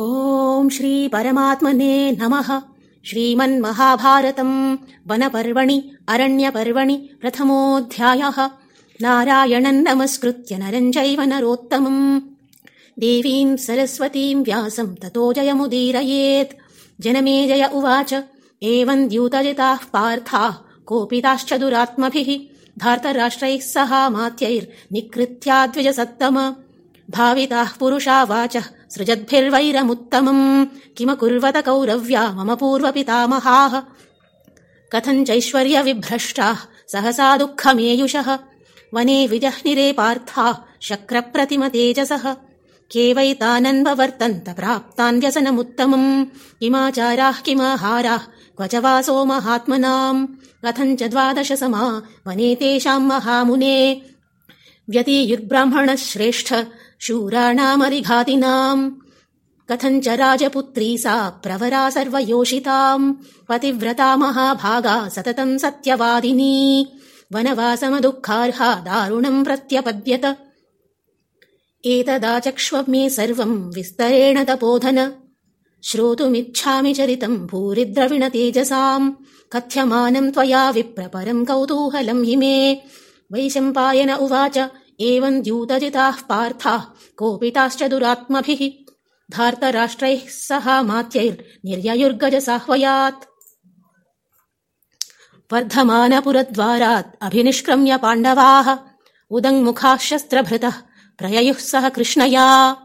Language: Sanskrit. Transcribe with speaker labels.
Speaker 1: ॐ श्रीपरमात्मने नमः। श्रीमन्महाभारतम् वनपर्वणि अरण्यपर्वणि प्रथमोऽध्यायः। नारायणम् नमस्कृत्य नरम् चैव नरोत्तमम्। देवीम् सरस्वतीम् व्यासम् ततो जयमुदीरयेत्। जनमेजय उवाच। एवम् द्यूतजिताः पार्थाः कोपिताश्च दुरात्मभिः। धार्तराष्ट्रैः सहामात्यैर्निकृत्याद्विजसत्तम भाविताः पुरुषा वाचः सृजद्भिर्वैरमुत्तमम्। किमकुर्वत कौरव्या मम पूर्वपितामहाः। कथञ्चैश्वर्यविभ्रष्टाः सहसा दुःखमेयुषः। वने विजह्निरे पार्थाः शक्रप्रतिमतेजसः के वैतानन्ववर्तन्त प्राप्तान् व्यसनमुत्तमम्। किमाचाराः किमाहाराः क्व च वासो महात्मनाम्। कथञ्च द्वादश समा वने तेषाम् महामुने। व्यतीयुर्ब्राह्मणः श्रेष्ठ शूराणामरिघातिनाम् कथञ्च राजपुत्री सा प्रवरा सर्वयोषिताम्। पतिव्रता महाभागा सततम् सत्यवादिनी। वनवासमदुःखार्हा दारुणम् प्रत्यपद्यत। एतदाचक्ष्व मे सर्वम् विस्तरेण तपोधन। श्रोतुमिच्छामि चरितम् भूरिद्रविण तेजसाम् कथ्यमानम् त्वया विप्रपरम् कौतूहलम् हि मे। वैशम्पायन उवाच एवम् द्यूतजिताः पार्थाः कोपिताश्च दुरात्मभिः। धार्तराष्ट्रैः सहामात्यैर्निर्ययुर्गजसाह्वयात् वर्धमानपुरद्वारात् अभिनिष्क्रम्य पाण्डवाः। उदङ्मुखाः शस्त्रभृतः प्रययुः सह कृष्णया